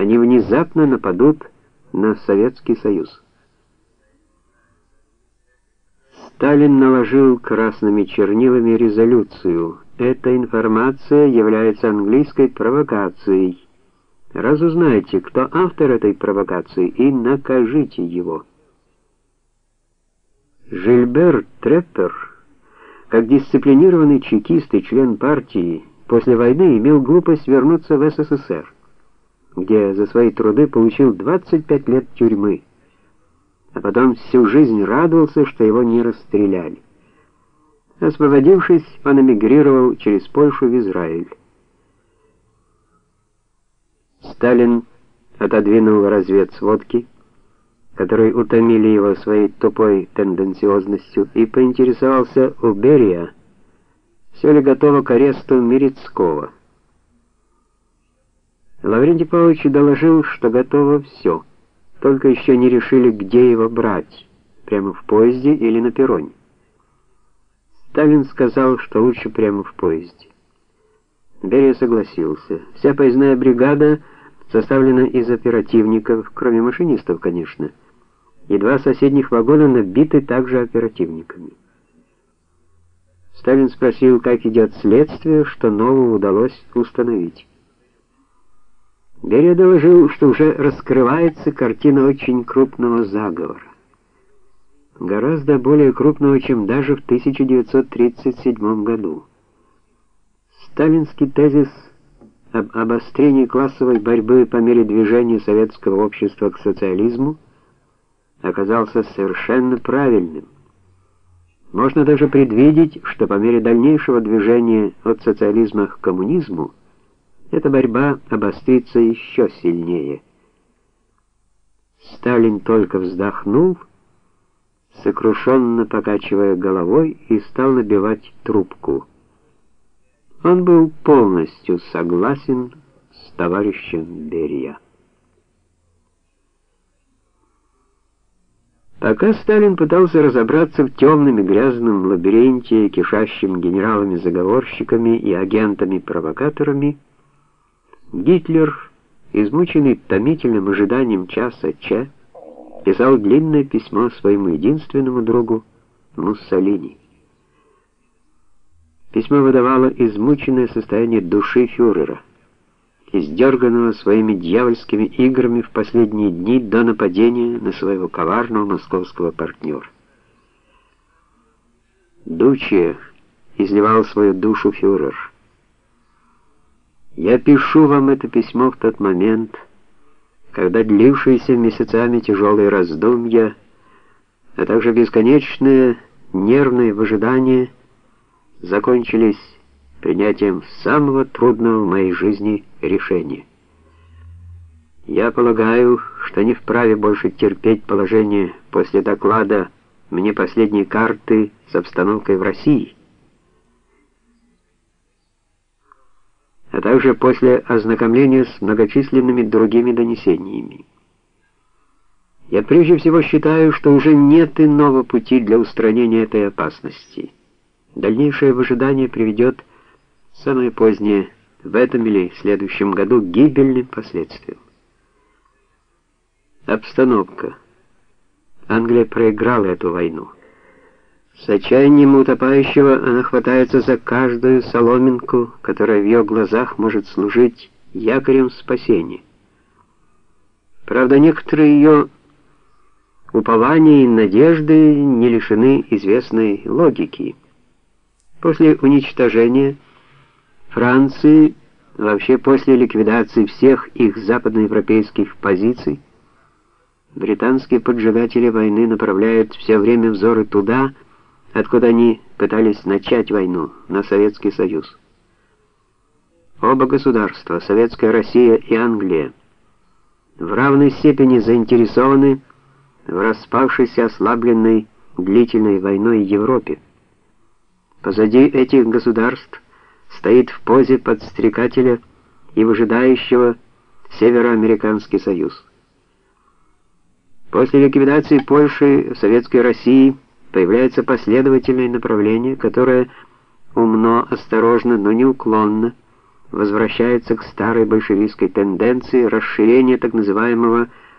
они внезапно нападут на Советский Союз. Сталин наложил красными чернилами резолюцию. Эта информация является английской провокацией. Разузнайте, кто автор этой провокации, и накажите его. Жильбер Треппер, как дисциплинированный чекист и член партии, после войны имел глупость вернуться в СССР, где за свои труды получил 25 лет тюрьмы, а потом всю жизнь радовался, что его не расстреляли. Освободившись, он эмигрировал через Польшу в Израиль. Сталин отодвинул разведсводки, которые утомили его своей тупой тенденциозностью, и поинтересовался у Берия, все ли готово к аресту Мирицкого. Лаврентий Павлович доложил, что готово все, только еще не решили, где его брать, прямо в поезде или на перроне. Сталин сказал, что лучше прямо в поезде. Берия согласился. Вся поездная бригада составлена из оперативников, кроме машинистов, конечно. И два соседних вагона набиты также оперативниками. Сталин спросил, как идет следствие, что нового удалось установить. Берия доложил, что уже раскрывается картина очень крупного заговора. Гораздо более крупного, чем даже в 1937 году. Сталинский тезис об обострении классовой борьбы по мере движения советского общества к социализму оказался совершенно правильным. Можно даже предвидеть, что по мере дальнейшего движения от социализма к коммунизму эта борьба обострится еще сильнее. Сталин только вздохнул, сокрушенно покачивая головой, и стал набивать трубку. Он был полностью согласен с товарищем Берия. Пока Сталин пытался разобраться в темном и грязном лабиринте, кишащем генералами-заговорщиками и агентами-провокаторами, Гитлер, измученный томительным ожиданием часа Ч, писал длинное письмо своему единственному другу Муссолини. Письмо выдавало измученное состояние души фюрера, издерганного своими дьявольскими играми в последние дни до нападения на своего коварного московского партнера. Дуче изливал свою душу фюрер. Я пишу вам это письмо в тот момент, когда длившиеся месяцами тяжелые раздумья, а также бесконечное нервное выжидание закончились принятием самого трудного в моей жизни решения. Я полагаю, что не вправе больше терпеть положение после доклада мне последней карты с обстановкой в России. А также после ознакомления с многочисленными другими донесениями. Я прежде всего считаю, что уже нет иного пути для устранения этой опасности. Дальнейшее выжидание приведет самое позднее в этом или следующем году к гибельным последствиям. Обстановка. Англия проиграла эту войну. С отчаянием утопающего она хватается за каждую соломинку, которая в ее глазах может служить якорем спасения. Правда, некоторые ее упования и надежды не лишены известной логики. После уничтожения Франции, вообще после ликвидации всех их западноевропейских позиций, британские поджигатели войны направляют все время взоры туда, откуда они пытались начать войну, на Советский Союз. Оба государства, Советская Россия и Англия, в равной степени заинтересованы в распавшейся ослабленной длительной войной Европе. Позади этих государств стоит в позе подстрекателя и выжидающего Североамериканский Союз. После ликвидации Польши в Советской России появляется последовательное направление, которое умно, осторожно, но неуклонно возвращается к старой большевистской тенденции расширения так называемого